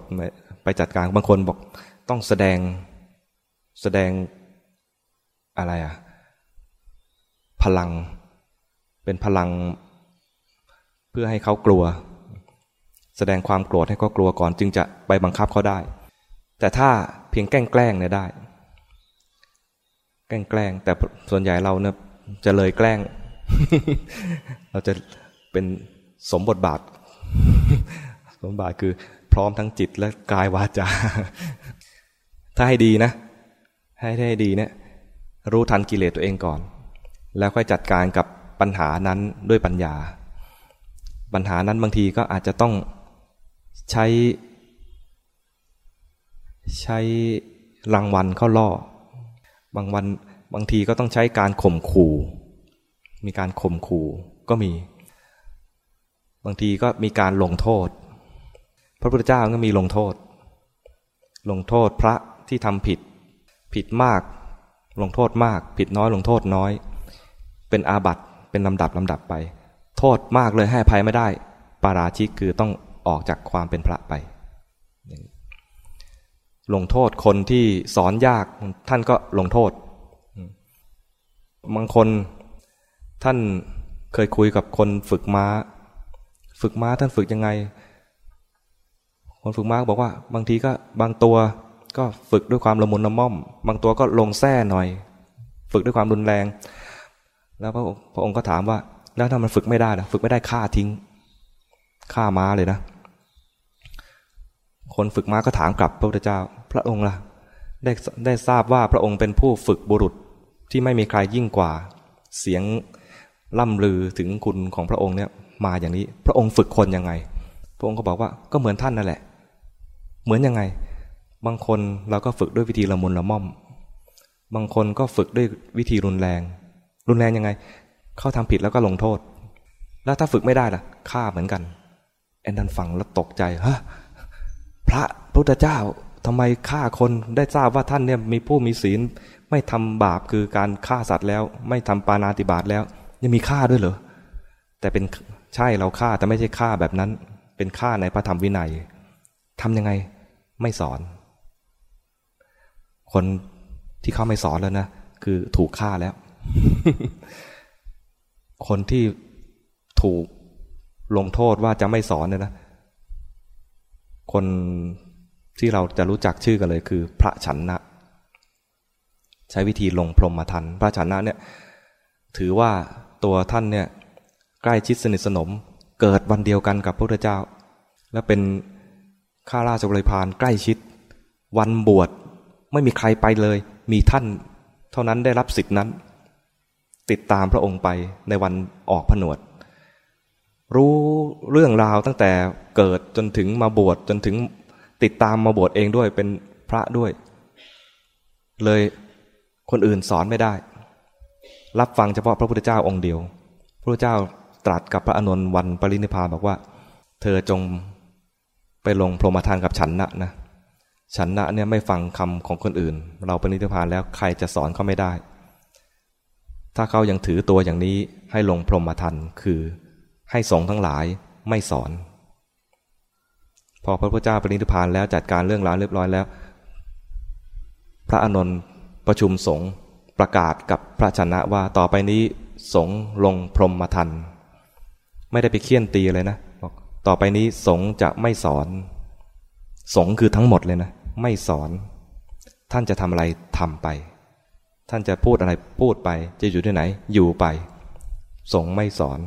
ไปจัดการบางคนบอกต้องแสดงแสดงอะไรอะพลังเป็นพลัง เพื่อให้เขากลัว แสดงความโกรธให้เขากลัวก่อนจึงจะไปบังคับเขาได้ แต่ถ้าเพียงแกล้งแกล้งเนี่ยได้ แกล้งแกล้งแต่ส่วนใหญ่เราเนี่ยจะเลยแกล้ง เราจะเป็นสมบทบาท สมบาทคือพร้อมทั้งจิตและกายวาจา ถ้าให้ดีนะ ให้ให้ดีเนี่ยรู้ทันกิเลสตัวเองก่อน แล้วค่อยจัดการกับปัญหานั้นด้วยปัญญา ปัญหานั้นบางทีก็อาจจะต้อง ใช้ใช้รางวัลเข้าล่อ บางวันบางทีก็ต้องใช้การข่มขู่ มีการข่มขู่ก็มี บางทีก็มีการลงโทษ พระพุทธเจ้าก็มีลงโทษ ลงโทษพระที่ทำผิด ผิดมาก ลงโทษมาก ผิดน้อยลงโทษน้อย เป็นอาบัติเป็นลำดับลำดับไป โทษมากเลยให้ภัยไม่ได้ ปาราชิกคือต้อง ออกจากความเป็นพระไปลงโทษคนที่สอนยากท่านก็ลงโทษบางคนท่านเคยคุยกับคนฝึกม้า ฝึกม้าท่านฝึกยังไง คนฝึกม้าบอกว่า บางทีก็บางตัวก็ฝึกด้วยความละมุนละม่อม บางตัวก็ลงแส้หน่อย ฝึกด้วยความรุนแรง แล้วพระองค์ก็ถามว่า แล้วถ้ามันฝึกไม่ได้ล่ะ ฝึกไม่ได้ฆ่าทิ้งฆ่าม้าเลยนะ คนฝึกม้าก็ถามกลับพระพุทธเจ้า พระองค์ล่ะได้ได้ทราบว่าพระองค์เป็นผู้ฝึกบุรุษที่ไม่มีใครยิ่งกว่า เสียงล่ำลือถึงคุณของพระองค์เนี่ยมาอย่างนี้ พระองค์ฝึกคนยังไง พระองค์ก็บอกว่าก็เหมือนท่านนั่นแหละ เหมือนยังไง บางคนเราก็ฝึกด้วยวิธีละมุนละม่อม บางคนก็ฝึกด้วยวิธีรุนแรง รุนแรงยังไง เขาทำผิดแล้วก็ลงโทษ แล้วถ้าฝึกไม่ได้ล่ะฆ่าเหมือนกันแอนดันฟังแล้วตกใจฮะ ระพุทธเจ้าทำไมฆ่าคนได้ทราบว่าท่านเนี่ยมีผู้มีศีล ไม่ทำบาปคือการฆ่าสัตว์แล้ว ไม่ทำปานาติบาตแล้วยังมีฆ่าด้วยเหรอแต่เป็นใช่เราฆ่าแต่ไม่ใช่ฆ่าแบบนั้น เป็นฆ่าในพระธรรมวินัยทำยังไงไม่สอน คนที่เขาไม่สอนแล้วนะคือถูกฆ่าแล้ว คนที่ถูกลงโทษว่าจะไม่สอนเนี่ยนะ คนที่เราจะรู้จักชื่อกันเลยคือ พระฉันนะ ใช้วิธีลงพรหมทัน พระฉันนะเนี่ยถือว่าตัวท่านเนี่ยใกล้ชิดสนิทสนมเกิดวันเดียวกันกับพระพุทธเจ้า และเป็นข้าราชบริพารใกล้ชิด วันบวชไม่มีใครไปเลย มีท่านเท่านั้นได้รับสิทธินั้น ติดตามพระองค์ไปในวันออกผนวด รู้เรื่องราวตั้งแต่เกิดจนถึงมาบวชจนถึงติดตามมาบวชเองด้วยเป็นพระด้วย เลยคนอื่นสอนไม่ได้ รับฟังเฉพาะพระพุทธเจ้าองค์เดียว พระพุทธเจ้าตรัสกับพระอานนวันปรินิพานบอกว่า เธอจงไปลงพรหมทานกับฉันนะนะฉันนะเนี่ยไม่ฟังคำของคนอื่น เราปรินิพานแล้วใครจะสอนเขาไม่ได้ ถ้าเขายังถือตัวอย่างนี้ให้ลงพรหมทันคือ ให้สงฆ์ทั้งหลายไม่สอน พอพระพุทธเจ้าปรินิพานแล้วจัดการเรื่องราวเรียบร้อยแล้ว พระอานนท์ประชุมสงฆ์ประกาศกับพระชนะว่าต่อไปนี้สงฆ์ลงพรหมทันไม่ได้ไปเคี่ยนตีเลยนะบอกต่อไปนี้สงฆ์จะไม่สอน สงฆ์คือทั้งหมดเลยนะ ไม่สอน ท่านจะทำอะไรทำไป ท่านจะพูดอะไรพูดไป จะอยู่ที่ไหน อยู่ไป สงฆ์ไม่สอน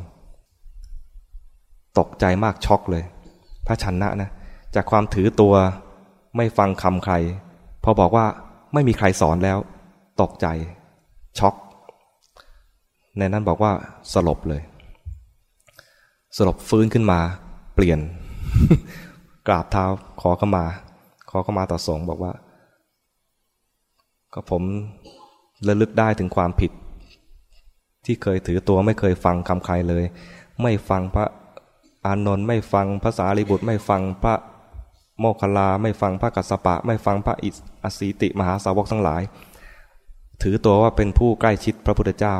ตกใจมากช็อกเลย พระชนะนะ จากความถือตัวไม่ฟังคำใคร พอบอกว่าไม่มีใครสอนแล้ว ตกใจช็อก ในนั้นบอกว่าสลบเลย สลบฟื้นขึ้นมา เปลี่ยน กราบเท้าขอเข้ามา ขอเข้ามาต่อสงบอกว่า ก็ผมระลึกได้ถึงความผิด ที่เคยถือตัวไม่เคยฟังคำใครเลย ไม่ฟังพระ อานนท์ไม่ฟังพระสารีบุตรไม่ฟังพระโมคคลลาไม่ฟังพระกัสสปะ ไม่ฟังพระอิอสีติมหาสาวกทั้งหลาย ถือตัวว่าเป็นผู้ใกล้ชิดพระพุทธเจ้า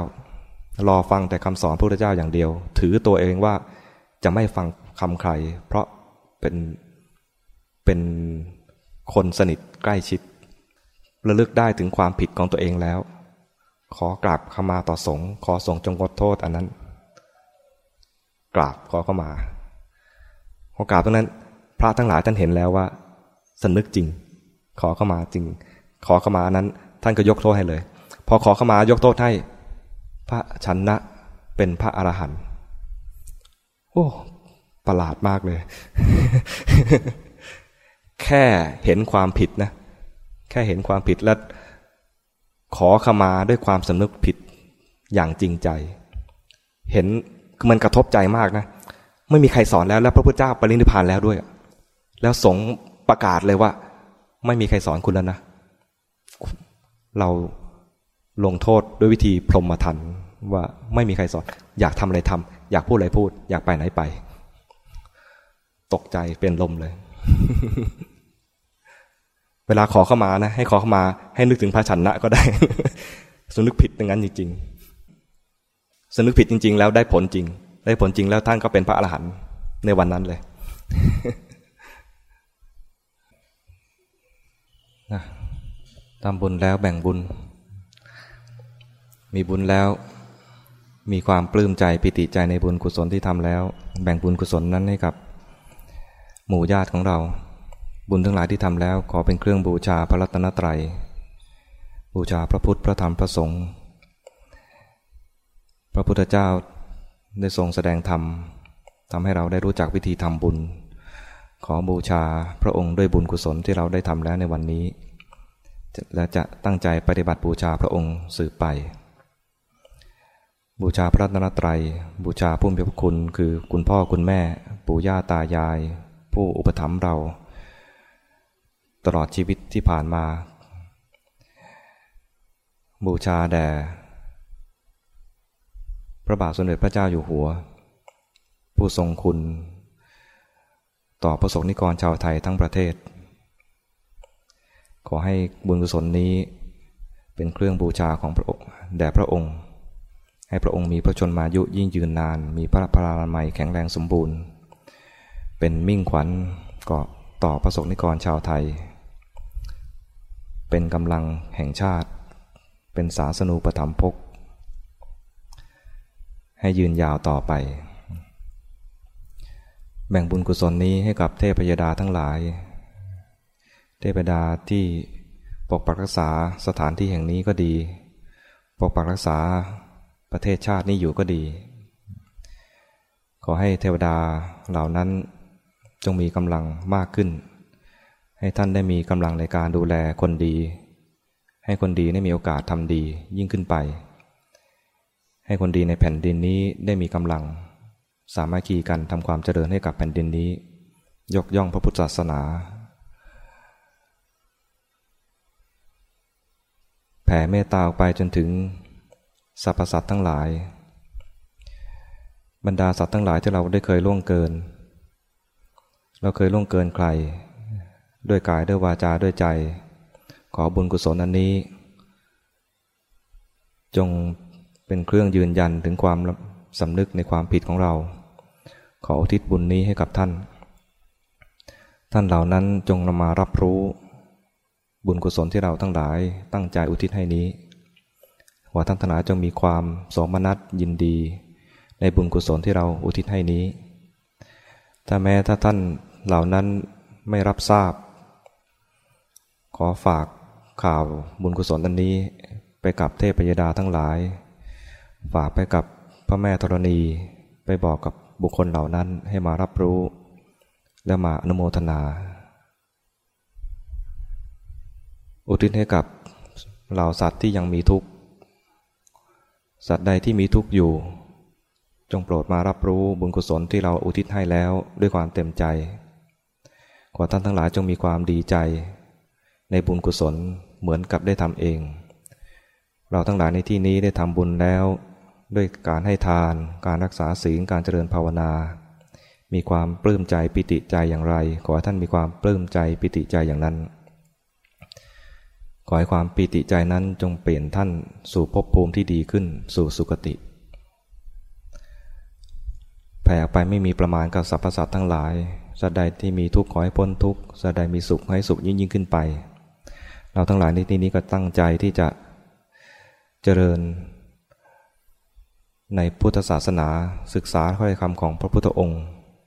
รอฟังแต่คำสอนพระพุทธเจ้าอย่างเดียว ถือตัวเองว่าจะไม่ฟังคำใคร เพราะเป็นเป็นคนสนิทใกล้ชิด ระลึกได้ถึงความผิดของตัวเองแล้ว ขอกราบขมาต่อสงฆ์ขอสงฆ์จงขอโทษอันนั้น กราบขอเข้ามา พอกราบตรงนั้น พระทั้งหลายท่านเห็นแล้วว่าสนึกจริง ขอเข้ามาจริง ขอเข้ามานั้น ท่านก็ยกโทษให้เลย พอขอเข้ามายกโทษให้ พระชันนะเป็นพระอรหันต์โอ้ประหลาดมากเลย แค่เห็นความผิดนะ แค่เห็นความผิดแล้วขอขมาด้วยความสำนึกผิดอย่างจริงใจ เห็นมันกระทบใจมากนะ ไม่มีใครสอนแล้วแล้วพระพุทธเจ้าปรินิพพานแล้วด้วย แล้วสงประกาศเลยว่า ไม่มีใครสอนคุณแล้วนะ เราลงโทษด้วยวิธีพรหมทันว่าไม่มีใครสอน อยากทำอะไรทำอยากพูดอะไรพูด อยากไปไหนไป ตกใจเป็นลมเลย เวลาขอเข้ามานะ ให้ขอเข้ามาให้นึกถึงพระชันนะก็ได้สนึกผิดอย่างนั้นจริงๆสนึกผิดจริง ๆ แล้วได้ผลจริง ได้ผลจริงแล้วท่านก็เป็นพระอรหันต์ในวันนั้นเลยทำบุญแล้วแบ่งบุญ มีบุญแล้ว มีความปลื้มใจปิติใจในบุญกุศลที่ทำแล้ว แบ่งบุญกุศลนั้นให้กับ หมู่ญาติของเรา บุญทั้งหลายที่ทำแล้ว ขอเป็นเครื่องบูชาพระรัตนตรัย บูชาพระพุทธพระธรรมพระสงฆ์พระพุทธเจ้า ได้ทรงแสดงธรรมทำให้เราได้รู้จักวิธีทำบุญ ขอบูชาพระองค์ด้วยบุญกุศลที่เราได้ทำแล้วในวันนี้ และจะตั้งใจปฏิบัติบูชาพระองค์สืบไป บูชาพระนรตรัย บูชาผู้มีพระคุณคือคุณพ่อคุณแม่ ปู่ย่าตายาย ผู้อุปถัมภ์เรา ตลอดชีวิตที่ผ่านมา บูชาแด่ พระบาทสมเด็จพระเจ้าอยู่หัว ผู้ทรงคุณ ต่อประสงนิกรชาวไทยทั้งประเทศ ขอให้บุญกุศลนี้เป็นเครื่องบูชาของพระองค์แด่พระองค์ ให้พระองค์มีพระชนมายุยิ่งยืนนาน มีพระพลานามัยแข็งแรงสมบูรณ์ เป็นมิ่งขวัญก็ต่อประสงนิกรชาวไทย เป็นกำลังแห่งชาติ เป็นศาสนูปถัมภก ให้ยืนยาวต่อไป แบ่งบุญกุศลนี้ให้กับเทพยดาทั้งหลาย เทพดาที่ปกปักรักษาสถานที่แห่งนี้ก็ดี ปกปักรักษาประเทศชาตินี้อยู่ก็ดี ขอให้เทวดาเหล่านั้นจงมีกำลังมากขึ้น ให้ท่านได้มีกำลังในการดูแลคนดี ให้คนดีได้มีโอกาสทำดียิ่งขึ้นไป ให้คนดีในแผ่นดินนี้ได้มีกำลัง สามัคคีกันทำความเจริญให้กับแผ่นดินนี้ ยกย่องพระพุทธศาสนา แผ่เมตตาออกไปจนถึงสรรพสัตว์ทั้งหลาย บรรดาสัตว์ทั้งหลายที่เราได้เคยล่วงเกิน เราเคยล่วงเกินใคร ด้วยกายด้วยวาจาด้วยใจ ขอบุญกุศลอันนี้ จง เป็นเครื่องยืนยันถึงความสำนึกในความผิดของเรา ขออุทิศบุญนี้ให้กับท่าน ท่านเหล่านั้นจงนำมารับรู้ บุญกุศลที่เราทั้งหลายตั้งใจอุทิศให้นี้ว่าท่านทั้งหลายจงมีความสมนัตยินดี ในบุญกุศลที่เราอุทิศให้นี้ ถ้าแม้ถ้าท่านเหล่านั้นไม่รับทราบ ขอฝากข่าวบุญกุศลอันนี้ไปกับเทพยดาทั้งหลาย ฝากไปกับพระแม่ธรณีไปบอกกับบุคคลเหล่านั้นให้มารับรู้ และมาอนุโมทนา อุทิศให้กับเหล่าสัตว์ที่ยังมีทุกข์ สัตว์ใดที่มีทุกข์อยู่ จงโปรดมารับรู้บุญกุศลที่เราอุทิศให้แล้วด้วยความเต็มใจ ขอท่านทั้งหลายจงมีความดีใจ ในบุญกุศลเหมือนกับได้ทำเอง เราทั้งหลายในที่นี้ได้ทำบุญแล้ว ด้วยการให้ทาน การรักษาศีลการเจริญภาวนา มีความปลื้มใจปิติใจอย่างไร ขอให้ท่านมีความปลื้มใจปิติใจอย่างนั้น ขอให้ความปิติใจนั้นจงเปลี่ยนท่านสู่ภพภูมิที่ดีขึ้นสู่สุคติแผ่ไปไม่มีประมาณกับสรรพสัตว์ทั้งหลายสัตว์ใดที่มีทุกข์ขอให้พ้นทุกข์สัตว์ใดมีสุขให้สุขยิ่งยิ่งขึ้นไป เราทั้งหลายในที่นี้ก็ตั้งใจที่จะเจริญ ในพุทธศาสนาศึกษาข้อยคำของพระพุทธองค์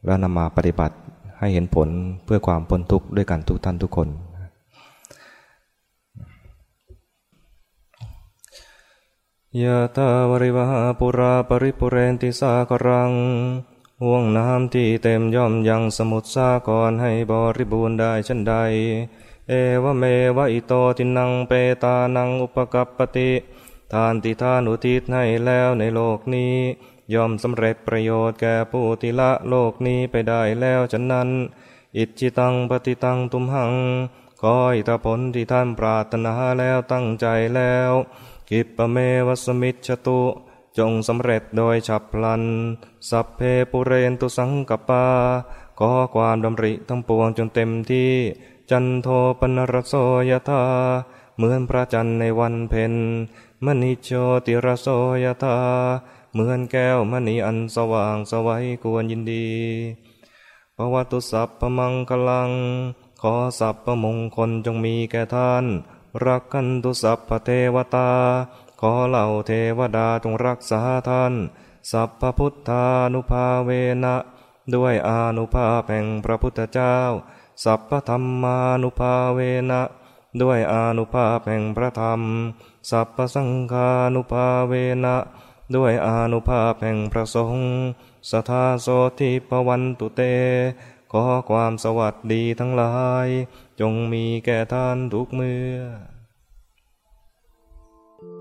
แล้วนำมาปฏิบัติให้เห็นผลเพื่อความพ้นทุกข์ด้วยกันทุกท่านทุกคน ยะตาวริวหาปุราปริปุเรนติสากรังห่วงน้ำที่เต็มย่อมยังสมุทรสาครให้บริบูรณ์ได้ชันใด เอวเมวะอิโตทินังเปตานังอุปกัปปติ ทานที่ทานอุทิศให้แล้วในโลกนี้ย่อมสำเร็จประโยชน์แก่ผู้ที่ละโลกนี้ไปได้แล้วฉะนั้น อิจิตังปฏิตังตุมหังขออิทธผลที่ท่านปรารถนาแล้วตั้งใจแล้วกิปเมวัสมิชตุจงสำเร็จโดยฉับพลัน สัพเพปุเรนตุสังกปาขอความดำริทั้งปวงจนเต็มที่ จันโทปนรโสยธา เหมือนพระจันทร์ในวันเพ็ญมณิโชติระโสยธาเหมือนแก้วมณีอันสว่างสวัยควรยินดีปวัตุสัพพมังคลัง ขอสัพพมงคลจงมีแก่ท่าน รักกันตุสัพพเทวตา ขอเหล่าเทวดาจงรักษาท่าน สัพพพุทธานุภาเวนะ ด้วยอานุภาพแห่งพระพุทธเจ้า สัพพธรรมานุภาเวนะ ด้วยอานุภาพแห่งพระธรรม สัพพสังฆานุภาเวนะ ด้วยอานุภาพแห่งพระสงฆ์สทาโสทิปวันตุเต ขอความสวัสดีทั้งหลาย จงมีแก่ท่านทุกเมื่อ